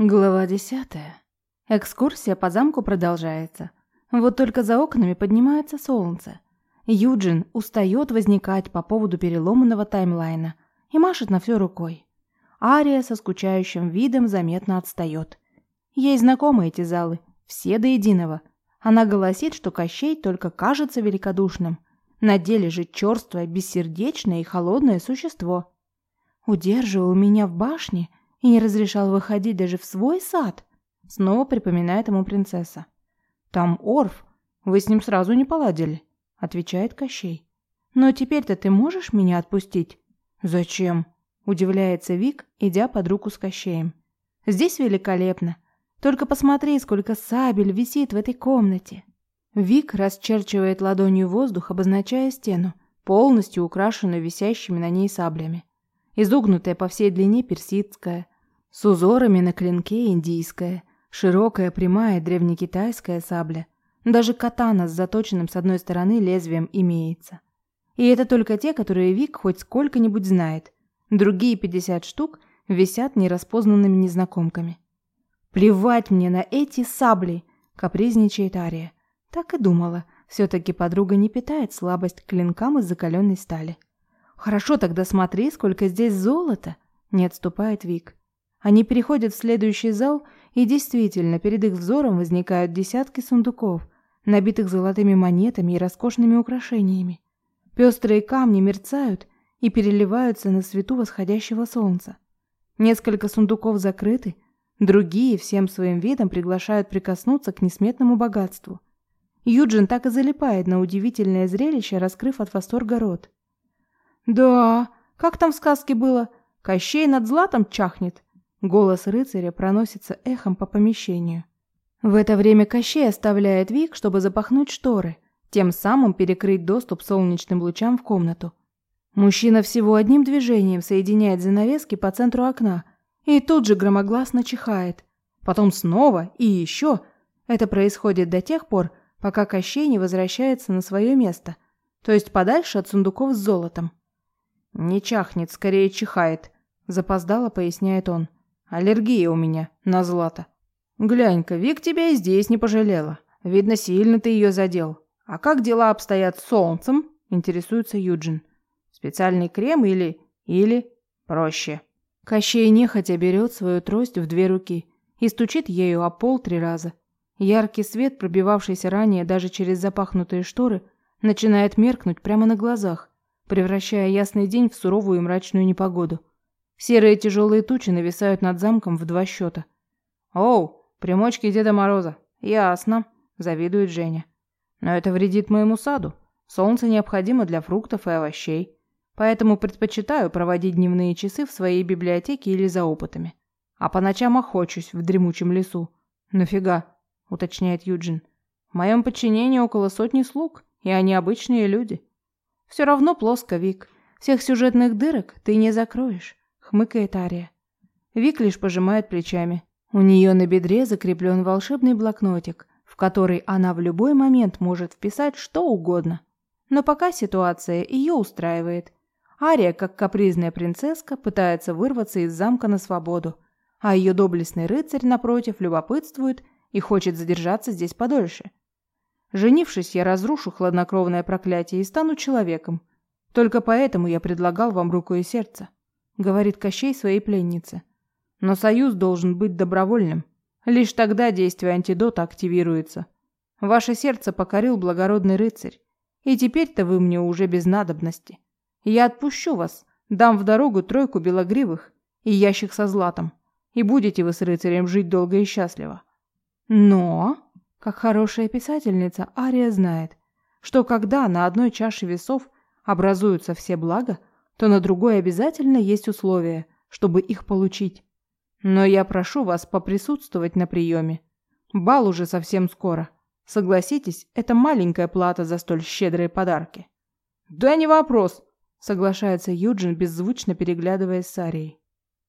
Глава десятая. Экскурсия по замку продолжается. Вот только за окнами поднимается солнце. Юджин устает возникать по поводу переломанного таймлайна и машет на все рукой. Ария со скучающим видом заметно отстает. Ей знакомы эти залы, все до единого. Она голосит, что Кощей только кажется великодушным. На деле же черствое, бессердечное и холодное существо. Удерживал меня в башне – и не разрешал выходить даже в свой сад, снова припоминает ему принцесса. Там Орф, вы с ним сразу не поладили, отвечает Кощей. Но теперь-то ты можешь меня отпустить? Зачем? Удивляется Вик, идя под руку с Кощеем. Здесь великолепно. Только посмотри, сколько сабель висит в этой комнате. Вик расчерчивает ладонью воздух, обозначая стену, полностью украшенную висящими на ней саблями изогнутая по всей длине персидская, с узорами на клинке индийская, широкая прямая древнекитайская сабля. Даже катана с заточенным с одной стороны лезвием имеется. И это только те, которые Вик хоть сколько-нибудь знает. Другие 50 штук висят нераспознанными незнакомками. «Плевать мне на эти сабли!» — капризничает Ария. Так и думала. Все-таки подруга не питает слабость к клинкам из закаленной стали. «Хорошо, тогда смотри, сколько здесь золота!» Не отступает Вик. Они переходят в следующий зал, и действительно, перед их взором возникают десятки сундуков, набитых золотыми монетами и роскошными украшениями. Пестрые камни мерцают и переливаются на свету восходящего солнца. Несколько сундуков закрыты, другие всем своим видом приглашают прикоснуться к несметному богатству. Юджин так и залипает на удивительное зрелище, раскрыв от восторга рот. «Да, как там в сказке было? Кощей над златом чахнет?» Голос рыцаря проносится эхом по помещению. В это время Кощей оставляет Вик, чтобы запахнуть шторы, тем самым перекрыть доступ солнечным лучам в комнату. Мужчина всего одним движением соединяет занавески по центру окна и тут же громогласно чихает. Потом снова и еще. Это происходит до тех пор, пока Кощей не возвращается на свое место, то есть подальше от сундуков с золотом. «Не чахнет, скорее чихает», — запоздало поясняет он. «Аллергия у меня на злато». «Глянь-ка, Вик тебя и здесь не пожалела. Видно, сильно ты ее задел. А как дела обстоят с солнцем?» — интересуется Юджин. «Специальный крем или... или... проще?» Кощей нехотя берет свою трость в две руки и стучит ею о пол три раза. Яркий свет, пробивавшийся ранее даже через запахнутые шторы, начинает меркнуть прямо на глазах превращая ясный день в суровую и мрачную непогоду. Серые тяжелые тучи нависают над замком в два счета. «Оу, примочки Деда Мороза. Ясно», – завидует Женя. «Но это вредит моему саду. Солнце необходимо для фруктов и овощей. Поэтому предпочитаю проводить дневные часы в своей библиотеке или за опытами. А по ночам охочусь в дремучем лесу. Нафига?» – уточняет Юджин. «В моем подчинении около сотни слуг, и они обычные люди. Все равно плоско, Вик. Всех сюжетных дырок ты не закроешь, хмыкает Ария. Вик лишь пожимает плечами. У нее на бедре закреплен волшебный блокнотик, в который она в любой момент может вписать что угодно. Но пока ситуация ее устраивает. Ария, как капризная принцесска, пытается вырваться из замка на свободу, а ее доблестный рыцарь, напротив, любопытствует и хочет задержаться здесь подольше. Женившись, я разрушу хладнокровное проклятие и стану человеком. Только поэтому я предлагал вам руку и сердце», — говорит Кощей своей пленнице. «Но союз должен быть добровольным. Лишь тогда действие антидота активируется. Ваше сердце покорил благородный рыцарь, и теперь-то вы мне уже без надобности. Я отпущу вас, дам в дорогу тройку белогривых и ящик со златом, и будете вы с рыцарем жить долго и счастливо. Но...» Как хорошая писательница, Ария знает, что когда на одной чаше весов образуются все блага, то на другой обязательно есть условия, чтобы их получить. Но я прошу вас поприсутствовать на приеме. Бал уже совсем скоро. Согласитесь, это маленькая плата за столь щедрые подарки. Да не вопрос, соглашается Юджин, беззвучно переглядываясь с Арией.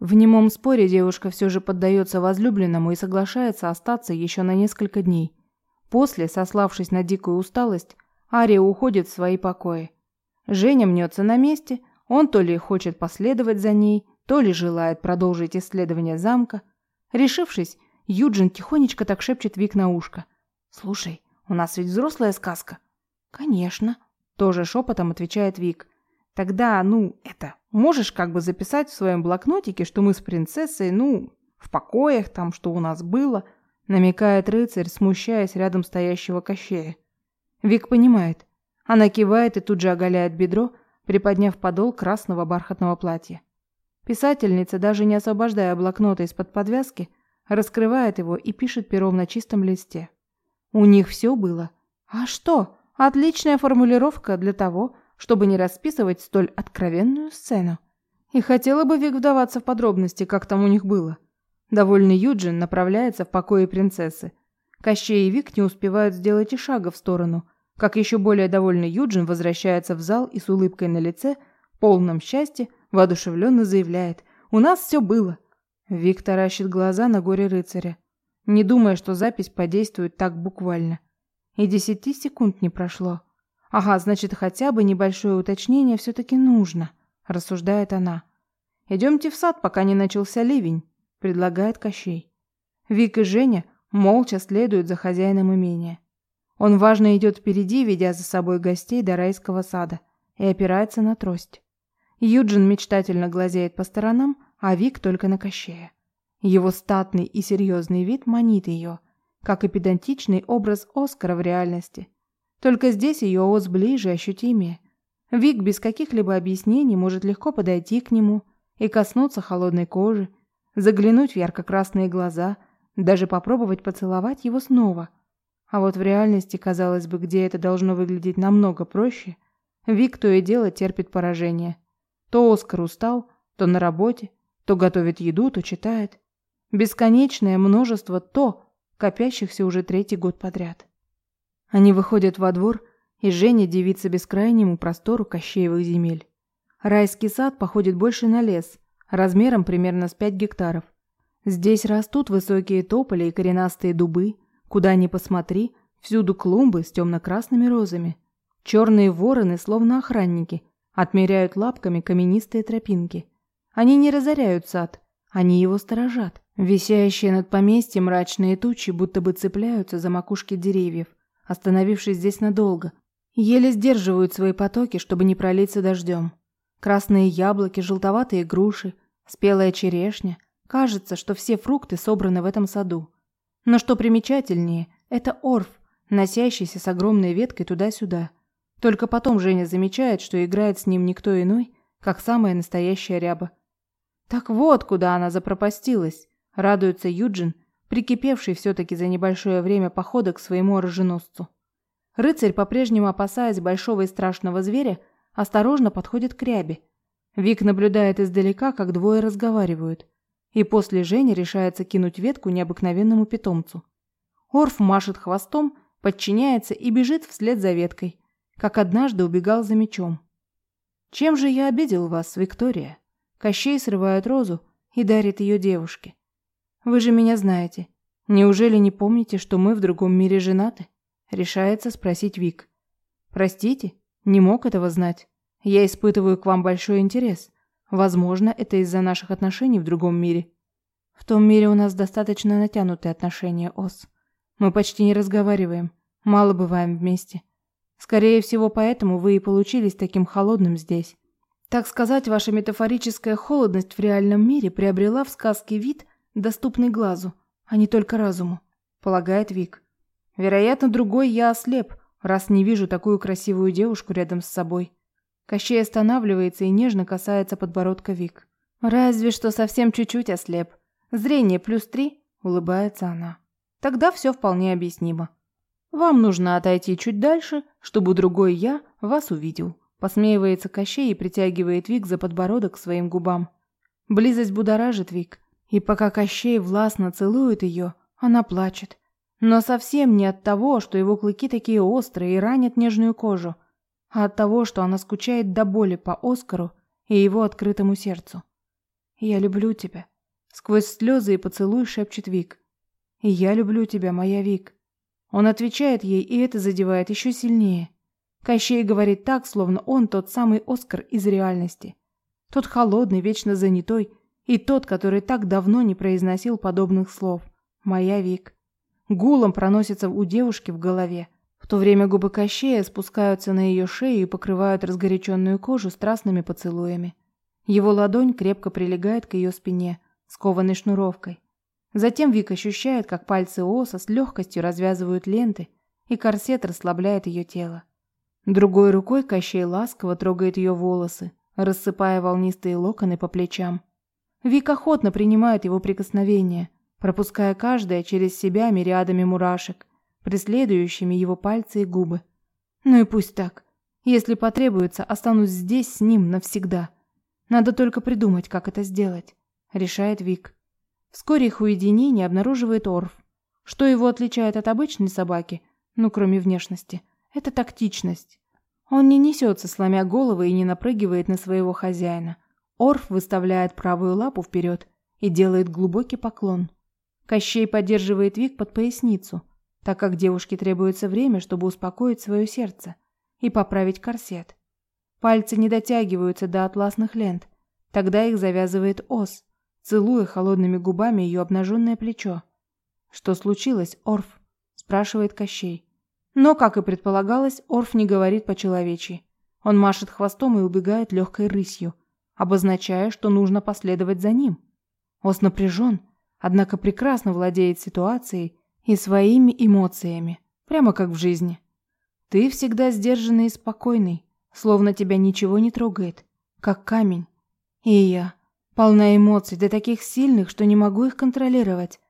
В немом споре девушка все же поддается возлюбленному и соглашается остаться еще на несколько дней. После, сославшись на дикую усталость, Ария уходит в свои покои. Женя мнется на месте, он то ли хочет последовать за ней, то ли желает продолжить исследование замка. Решившись, Юджин тихонечко так шепчет Вик на ушко. «Слушай, у нас ведь взрослая сказка». «Конечно», — тоже шепотом отвечает Вик. «Тогда, ну, это, можешь как бы записать в своем блокнотике, что мы с принцессой, ну, в покоях там, что у нас было», — намекает рыцарь, смущаясь рядом стоящего Кощея. Вик понимает. Она кивает и тут же оголяет бедро, приподняв подол красного бархатного платья. Писательница, даже не освобождая блокнота из-под подвязки, раскрывает его и пишет пером на чистом листе. У них все было. А что? Отличная формулировка для того, чтобы не расписывать столь откровенную сцену. И хотела бы Вик вдаваться в подробности, как там у них было. Довольный Юджин направляется в покои принцессы. Кощей и Вик не успевают сделать и шага в сторону, как еще более довольный Юджин возвращается в зал и с улыбкой на лице, полном счастья, воодушевленно заявляет «У нас все было». Вик таращит глаза на горе рыцаря, не думая, что запись подействует так буквально. И десяти секунд не прошло. Ага, значит, хотя бы небольшое уточнение все-таки нужно, рассуждает она. Идемте в сад, пока не начался ливень, предлагает Кощей. Вик и Женя молча следуют за хозяином имения. Он важно идет впереди, ведя за собой гостей до райского сада, и опирается на трость. Юджин мечтательно глазеет по сторонам, а Вик только на Кощея. Его статный и серьезный вид манит ее, как и педантичный образ Оскара в реальности. Только здесь ее ос ближе ощутимее. Вик без каких-либо объяснений может легко подойти к нему и коснуться холодной кожи, заглянуть в ярко-красные глаза, даже попробовать поцеловать его снова – а вот в реальности, казалось бы, где это должно выглядеть намного проще, Вик то и дело терпит поражение. То Оскар устал, то на работе, то готовит еду, то читает. Бесконечное множество то, копящихся уже третий год подряд. Они выходят во двор, и Женя дивится бескрайнему простору Кощеевых земель. Райский сад походит больше на лес, размером примерно с 5 гектаров. Здесь растут высокие тополи и коренастые дубы, Куда ни посмотри, всюду клумбы с темно-красными розами. Черные вороны, словно охранники, отмеряют лапками каменистые тропинки. Они не разоряют сад, они его сторожат. Висящие над поместьем мрачные тучи будто бы цепляются за макушки деревьев, остановившись здесь надолго. Еле сдерживают свои потоки, чтобы не пролиться дождем. Красные яблоки, желтоватые груши, спелая черешня. Кажется, что все фрукты собраны в этом саду. Но что примечательнее, это орф, носящийся с огромной веткой туда-сюда. Только потом Женя замечает, что играет с ним никто иной, как самая настоящая ряба. Так вот, куда она запропастилась, радуется Юджин, прикипевший все-таки за небольшое время похода к своему оруженосцу. Рыцарь, по-прежнему опасаясь большого и страшного зверя, осторожно подходит к рябе. Вик наблюдает издалека, как двое разговаривают. И после Женя решается кинуть ветку необыкновенному питомцу. Орф машет хвостом, подчиняется и бежит вслед за веткой, как однажды убегал за мечом. «Чем же я обидел вас, Виктория?» Кощей срывает розу и дарит ее девушке. «Вы же меня знаете. Неужели не помните, что мы в другом мире женаты?» Решается спросить Вик. «Простите, не мог этого знать. Я испытываю к вам большой интерес. Возможно, это из-за наших отношений в другом мире. В том мире у нас достаточно натянутые отношения, Ос. Мы почти не разговариваем, мало бываем вместе. Скорее всего, поэтому вы и получились таким холодным здесь. Так сказать, ваша метафорическая холодность в реальном мире приобрела в сказке вид, доступный глазу, а не только разуму, полагает Вик. Вероятно, другой я ослеп, раз не вижу такую красивую девушку рядом с собой. Кощей останавливается и нежно касается подбородка Вик. «Разве что совсем чуть-чуть ослеп. Зрение плюс три», — улыбается она. «Тогда все вполне объяснимо. Вам нужно отойти чуть дальше, чтобы другой я вас увидел». Посмеивается Кощей и притягивает Вик за подбородок к своим губам. Близость будоражит Вик, и пока Кощей властно целует ее, она плачет. Но совсем не от того, что его клыки такие острые и ранят нежную кожу, а от того, что она скучает до боли по Оскару и его открытому сердцу. «Я люблю тебя», — сквозь слезы и поцелуй шепчет Вик. «И я люблю тебя, моя Вик». Он отвечает ей, и это задевает еще сильнее. Кощей говорит так, словно он тот самый Оскар из реальности. Тот холодный, вечно занятой И тот, который так давно не произносил подобных слов. Моя Вик. Гулом проносится у девушки в голове. В то время губы Кощея спускаются на ее шею и покрывают разгоряченную кожу страстными поцелуями. Его ладонь крепко прилегает к ее спине, скованной шнуровкой. Затем Вик ощущает, как пальцы Оса с легкостью развязывают ленты, и корсет расслабляет ее тело. Другой рукой Кощей ласково трогает ее волосы, рассыпая волнистые локоны по плечам. Вик охотно принимает его прикосновения, пропуская каждое через себя мириадами мурашек, преследующими его пальцы и губы. Ну и пусть так. Если потребуется, останусь здесь с ним навсегда. Надо только придумать, как это сделать, решает Вик. Вскоре их уединение обнаруживает Орф. Что его отличает от обычной собаки, ну кроме внешности, это тактичность. Он не несется, сломя головы, и не напрыгивает на своего хозяина. Орф выставляет правую лапу вперед и делает глубокий поклон. Кощей поддерживает Вик под поясницу, так как девушке требуется время, чтобы успокоить свое сердце и поправить корсет. Пальцы не дотягиваются до атласных лент. Тогда их завязывает Ос, целуя холодными губами ее обнаженное плечо. «Что случилось, Орф?» – спрашивает Кощей. Но, как и предполагалось, Орф не говорит по-человечьи. Он машет хвостом и убегает легкой рысью, обозначая, что нужно последовать за ним. Ос напряжен, однако прекрасно владеет ситуацией и своими эмоциями, прямо как в жизни. Ты всегда сдержанный и спокойный, словно тебя ничего не трогает, как камень. И я, полна эмоций, до таких сильных, что не могу их контролировать,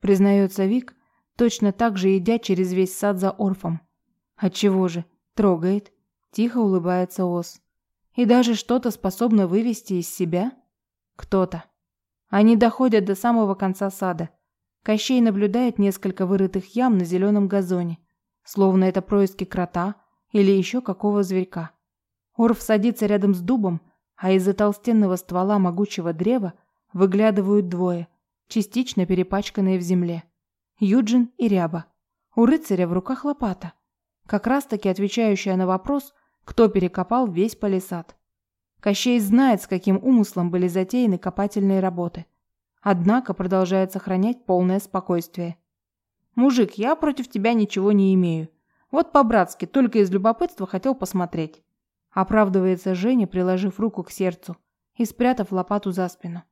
признается Вик, точно так же идя через весь сад за Орфом. Отчего же? Трогает. Тихо улыбается Ос. И даже что-то способно вывести из себя? Кто-то. Они доходят до самого конца сада. Кощей наблюдает несколько вырытых ям на зеленом газоне, словно это происки крота или еще какого зверька. Орф садится рядом с дубом, а из-за толстенного ствола могучего древа выглядывают двое, частично перепачканные в земле. Юджин и Ряба. У рыцаря в руках лопата, как раз-таки отвечающая на вопрос, кто перекопал весь палисад. Кощей знает, с каким умыслом были затеяны копательные работы. Однако продолжает сохранять полное спокойствие. «Мужик, я против тебя ничего не имею. Вот по-братски, только из любопытства хотел посмотреть». Оправдывается Женя, приложив руку к сердцу и спрятав лопату за спину.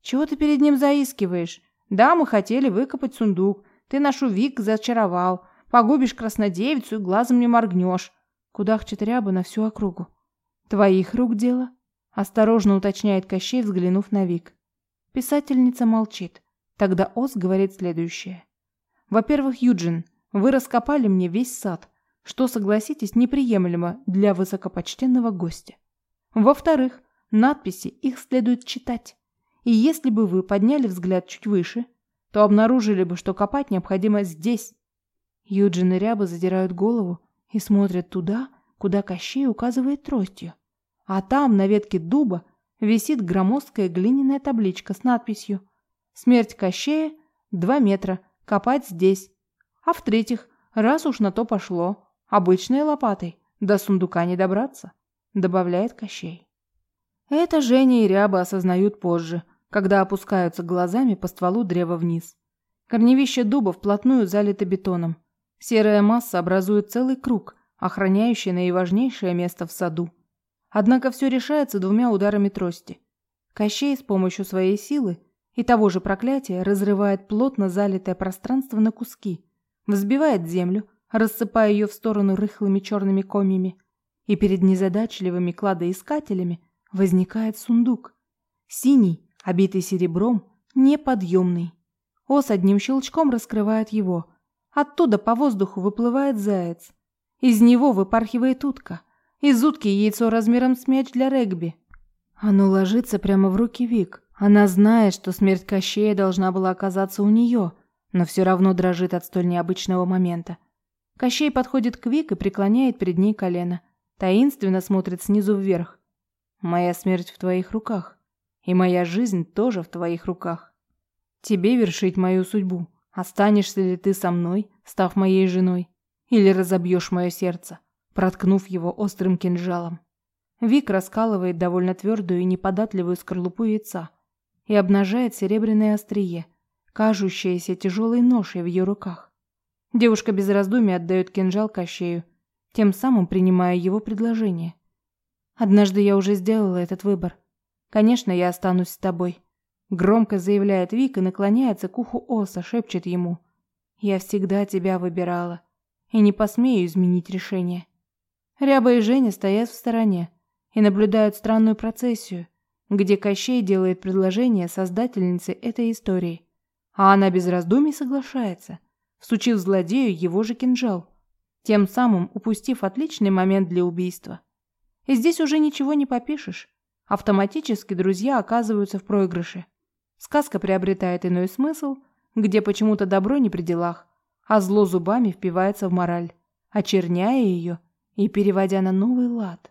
«Чего ты перед ним заискиваешь? Да, мы хотели выкопать сундук. Ты нашу Вик зачаровал. Погубишь краснодевицу и глазом не моргнешь. Кудахчет ряба на всю округу. Твоих рук дело? Осторожно уточняет Кощей, взглянув на Вик. Писательница молчит. Тогда Ос говорит следующее. Во-первых, Юджин, вы раскопали мне весь сад, что, согласитесь, неприемлемо для высокопочтенного гостя. Во-вторых, надписи их следует читать. И если бы вы подняли взгляд чуть выше, то обнаружили бы, что копать необходимо здесь. Юджин и Ряба задирают голову и смотрят туда, куда Кощей указывает тростью. А там, на ветке дуба, висит громоздкая глиняная табличка с надписью «Смерть Кощея – два метра, копать здесь». А в-третьих, раз уж на то пошло, обычной лопатой до сундука не добраться, добавляет Кощей. Это Женя и Ряба осознают позже, когда опускаются глазами по стволу древа вниз. Корневище дуба вплотную залито бетоном. Серая масса образует целый круг, охраняющий наиважнейшее место в саду. Однако все решается двумя ударами трости. Кощей с помощью своей силы и того же проклятия разрывает плотно залитое пространство на куски, взбивает землю, рассыпая ее в сторону рыхлыми черными комьями, и перед незадачливыми кладоискателями возникает сундук. Синий, обитый серебром, неподъемный. Ос одним щелчком раскрывает его. Оттуда по воздуху выплывает заяц. Из него выпархивает утка. Из утки яйцо размером с мяч для регби. Оно ложится прямо в руки Вик. Она знает, что смерть Кощея должна была оказаться у нее, но все равно дрожит от столь необычного момента. Кощей подходит к Вик и преклоняет перед ней колено. Таинственно смотрит снизу вверх. Моя смерть в твоих руках, и моя жизнь тоже в твоих руках. Тебе вершить мою судьбу. Останешься ли ты со мной, став моей женой, или разобьешь мое сердце, проткнув его острым кинжалом? Вик раскалывает довольно твердую и неподатливую скорлупу яйца. и обнажает серебряное острие, кажущееся тяжелой ношей в ее руках. Девушка без раздумий отдает кинжал Кощею, тем самым принимая его предложение. «Однажды я уже сделала этот выбор. Конечно, я останусь с тобой», — громко заявляет Вик и наклоняется к уху Оса, шепчет ему. «Я всегда тебя выбирала и не посмею изменить решение». Ряба и Женя стоят в стороне и наблюдают странную процессию, где Кощей делает предложение создательнице этой истории, а она без раздумий соглашается, всучив злодею его же кинжал, тем самым упустив отличный момент для убийства. И здесь уже ничего не попишешь. Автоматически друзья оказываются в проигрыше. Сказка приобретает иной смысл, где почему-то добро не при делах, а зло зубами впивается в мораль, очерняя ее и переводя на новый лад.